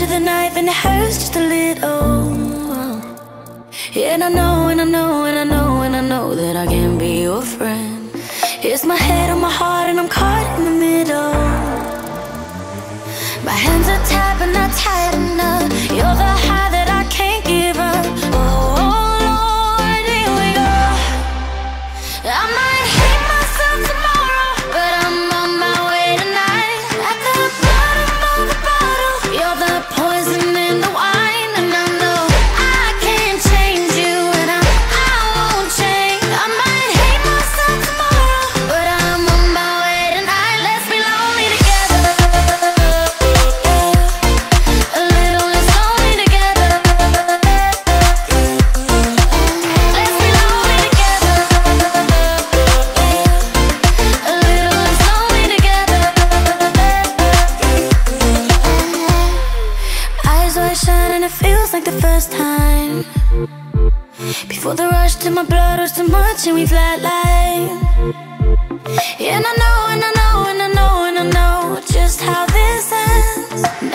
edge of the knife and it hurts just a little. Yeah, and I know, and I know, and I know, and I know that I can't be your friend. It's my head on my heart, and I'm caught in the middle. My hands are tied, but not tight enough. and it feels like the first time. Before the rush to my blood was too much and we flatlined. And I know, and I know, and I know, and I know just how this ends.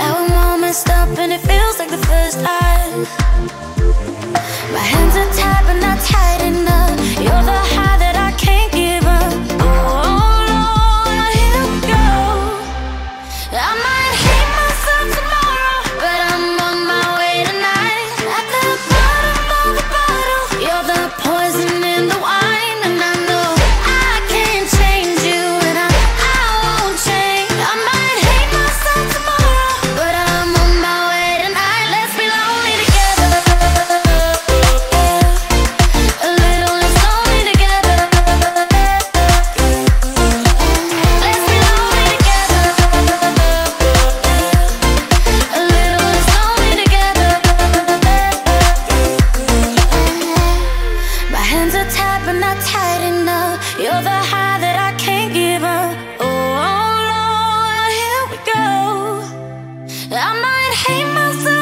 hate myself